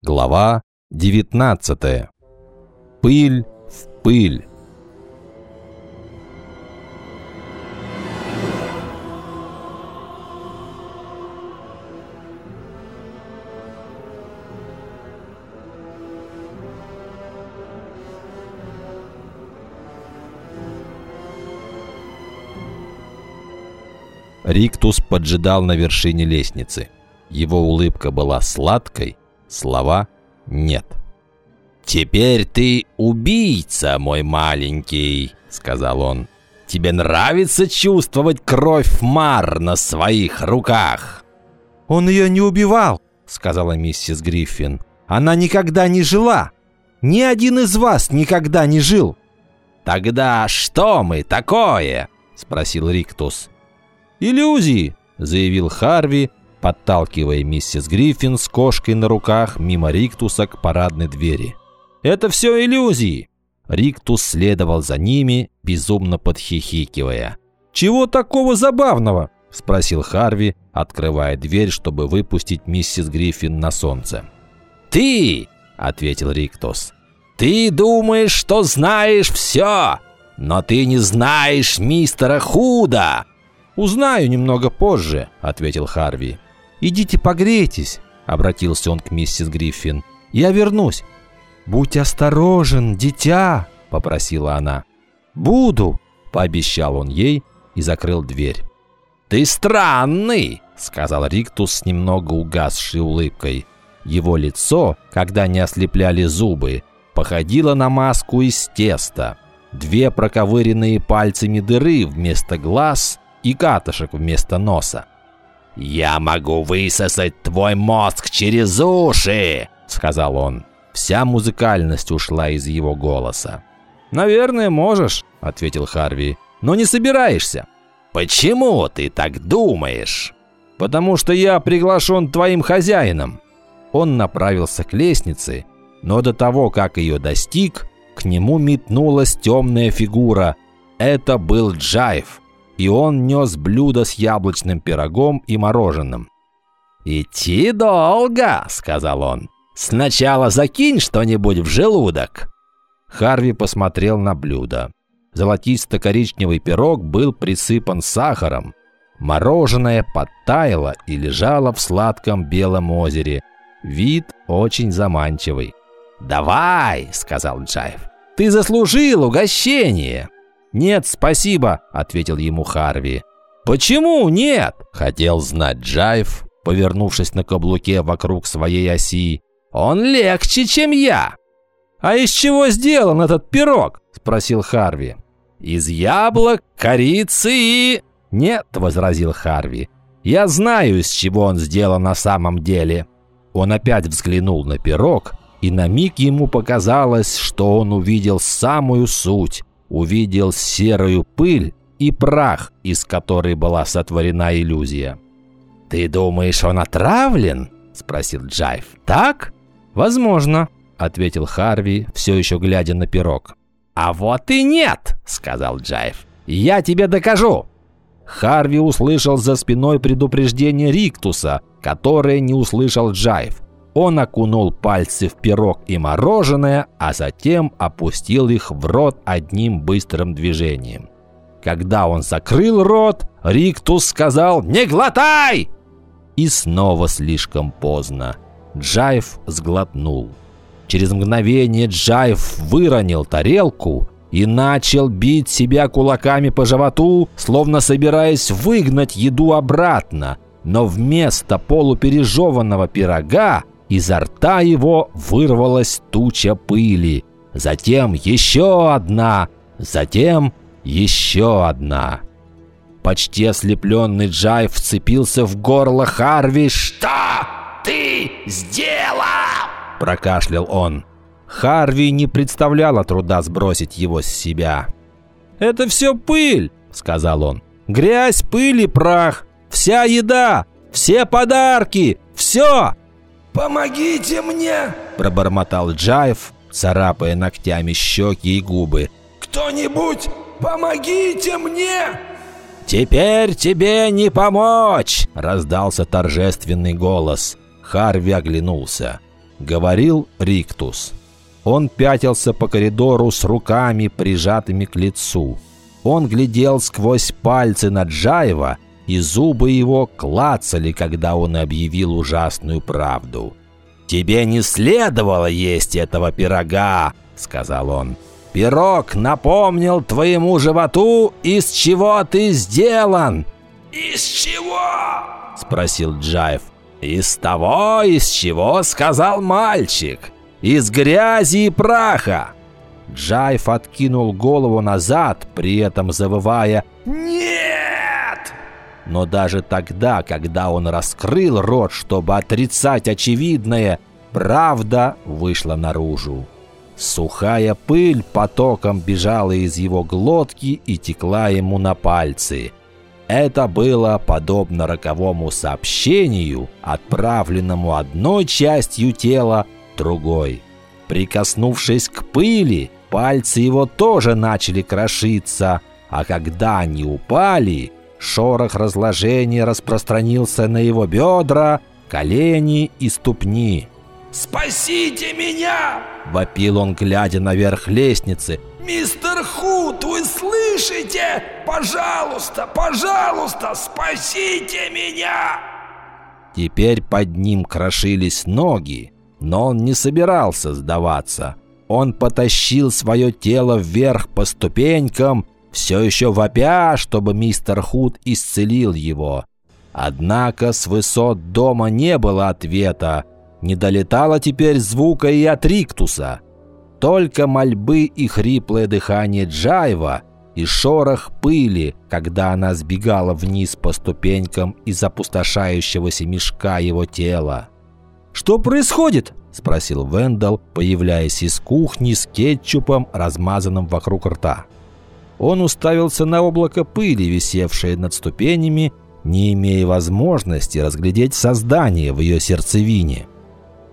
Глава 19. Пыль в пыль. Риктус поджидал на вершине лестницы. Его улыбка была сладкой, слова «нет». «Теперь ты убийца, мой маленький», — сказал он. «Тебе нравится чувствовать кровь Мар на своих руках?» «Он ее не убивал», — сказала миссис Гриффин. «Она никогда не жила. Ни один из вас никогда не жил». «Тогда что мы такое?» — спросил Риктус. «Иллюзии», — заявил Харви, подталкивая миссис Гриффин с кошкой на руках мимо Риктуса к парадной двери. «Это все иллюзии!» Риктус следовал за ними, безумно подхихикивая. «Чего такого забавного?» – спросил Харви, открывая дверь, чтобы выпустить миссис Гриффин на солнце. «Ты!» – ответил Риктус. «Ты думаешь, что знаешь все, но ты не знаешь мистера Худа!» «Узнаю немного позже», – ответил Харви. «Идите погрейтесь», — обратился он к миссис Гриффин. «Я вернусь». «Будь осторожен, дитя», — попросила она. «Буду», — пообещал он ей и закрыл дверь. «Ты странный», — сказал Риктус с немного угасшей улыбкой. Его лицо, когда не ослепляли зубы, походило на маску из теста. Две проковыренные пальцами дыры вместо глаз и катышек вместо носа. «Я могу высосать твой мозг через уши!» — сказал он. Вся музыкальность ушла из его голоса. «Наверное, можешь», — ответил Харви. «Но не собираешься». «Почему ты так думаешь?» «Потому что я приглашен твоим хозяином». Он направился к лестнице, но до того, как ее достиг, к нему метнулась темная фигура. Это был Джайв и он нес блюдо с яблочным пирогом и мороженым. «Идти долго», — сказал он. «Сначала закинь что-нибудь в желудок». Харви посмотрел на блюдо. Золотисто-коричневый пирог был присыпан сахаром. Мороженое подтаяло и лежало в сладком белом озере. Вид очень заманчивый. «Давай», — сказал Джайв. «Ты заслужил угощение». «Нет, спасибо», — ответил ему Харви. «Почему нет?» — хотел знать Джайв, повернувшись на каблуке вокруг своей оси. «Он легче, чем я!» «А из чего сделан этот пирог?» — спросил Харви. «Из яблок, корицы и...» «Нет», — возразил Харви. «Я знаю, из чего он сделан на самом деле». Он опять взглянул на пирог, и на миг ему показалось, что он увидел самую суть увидел серую пыль и прах, из которой была сотворена иллюзия. «Ты думаешь, он отравлен?» – спросил Джайв. «Так?» «Возможно», – ответил Харви, все еще глядя на пирог. «А вот и нет!» – сказал Джайв. «Я тебе докажу!» Харви услышал за спиной предупреждение Риктуса, которое не услышал Джайв. Он окунул пальцы в пирог и мороженое, а затем опустил их в рот одним быстрым движением. Когда он закрыл рот, Риктус сказал «Не глотай!» И снова слишком поздно. Джайв сглотнул. Через мгновение Джайв выронил тарелку и начал бить себя кулаками по животу, словно собираясь выгнать еду обратно. Но вместо полупережеванного пирога Изо рта его вырвалась туча пыли. Затем еще одна, затем еще одна. Почти ослепленный Джай вцепился в горло Харви. «Что ты сделал?» – прокашлял он. Харви не представляло труда сбросить его с себя. «Это все пыль», – сказал он. «Грязь, пыль и прах. Вся еда, все подарки, все!» «Помогите мне!» – пробормотал Джаев, царапая ногтями щеки и губы. «Кто-нибудь, помогите мне!» «Теперь тебе не помочь!» – раздался торжественный голос. Харви оглянулся. – говорил Риктус. Он пятился по коридору с руками, прижатыми к лицу. Он глядел сквозь пальцы на Джаева, и зубы его клацали, когда он объявил ужасную правду. «Тебе не следовало есть этого пирога», — сказал он. «Пирог напомнил твоему животу, из чего ты сделан». «Из чего?» — спросил Джаев. «Из того, из чего сказал мальчик. Из грязи и праха». Джайф откинул голову назад, при этом завывая «Нет!». Но даже тогда, когда он раскрыл рот, чтобы отрицать очевидное, правда вышла наружу. Сухая пыль потоком бежала из его глотки и текла ему на пальцы. Это было подобно роковому сообщению, отправленному одной частью тела другой. Прикоснувшись к пыли, пальцы его тоже начали крошиться, а когда они упали, шорох разложения распространился на его бедра, колени и ступни. «Спасите меня!» – вопил он, глядя наверх лестницы. «Мистер Худ, вы слышите? Пожалуйста, пожалуйста, спасите меня!» Теперь под ним крошились ноги, но он не собирался сдаваться. Он потащил свое тело вверх по ступенькам, все еще вопя, чтобы мистер Худ исцелил его. Однако с высот дома не было ответа, не долетало теперь звука и от Риктуса. Только мольбы и хриплое дыхание Джайва и шорох пыли, когда она сбегала вниз по ступенькам из опустошающегося мешка его тела. «Что происходит?» – спросил Вендел, появляясь из кухни с кетчупом, размазанным вокруг рта. Он уставился на облако пыли, висевшее над ступенями, не имея возможности разглядеть создание в ее сердцевине.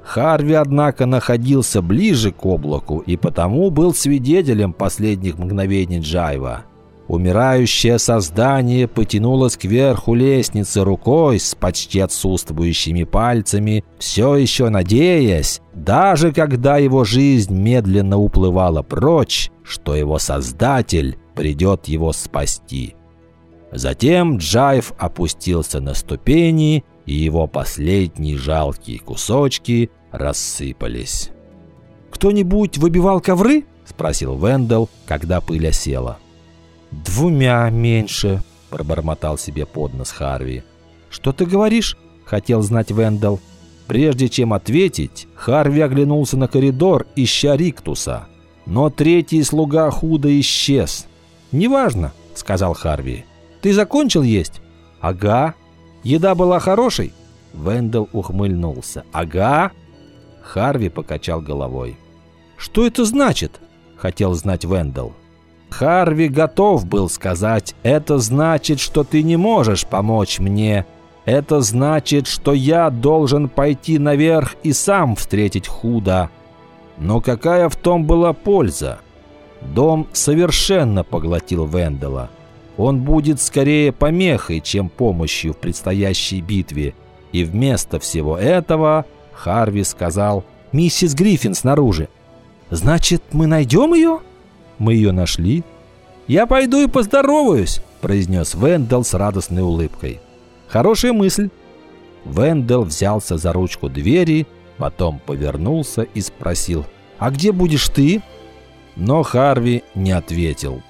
Харви, однако, находился ближе к облаку и потому был свидетелем последних мгновений Джайва. Умирающее создание потянулось кверху лестницы рукой с почти отсутствующими пальцами, все еще надеясь, даже когда его жизнь медленно уплывала прочь, что его создатель придет его спасти. Затем Джайв опустился на ступени и его последние жалкие кусочки рассыпались. «Кто-нибудь выбивал ковры?» – спросил Вендел, когда пыль осела. «Двумя меньше», – пробормотал себе под нос Харви. «Что ты говоришь?» – хотел знать Вендел. Прежде чем ответить, Харви оглянулся на коридор, ища Риктуса. Но третий слуга худо исчез. «Неважно», – сказал Харви. «Ты закончил есть?» «Ага», Еда была хорошей?» Вендел ухмыльнулся. «Ага». Харви покачал головой. «Что это значит?» – хотел знать Вендел. Харви готов был сказать, «Это значит, что ты не можешь помочь мне. Это значит, что я должен пойти наверх и сам встретить худо». Но какая в том была польза? Дом совершенно поглотил Вендела. Он будет скорее помехой, чем помощью в предстоящей битве. И вместо всего этого Харви сказал «Миссис Гриффин снаружи». «Значит, мы найдем ее?» «Мы ее нашли». «Я пойду и поздороваюсь», – произнес Вендел с радостной улыбкой. «Хорошая мысль». Вендел взялся за ручку двери, потом повернулся и спросил «А где будешь ты?» Но Харви не ответил.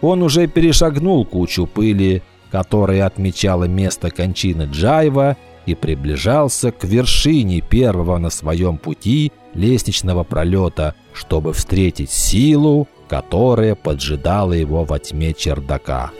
Он уже перешагнул кучу пыли, которая отмечала место кончины Джайва, и приближался к вершине первого на своем пути лестничного пролета, чтобы встретить силу, которая поджидала его во тьме чердака.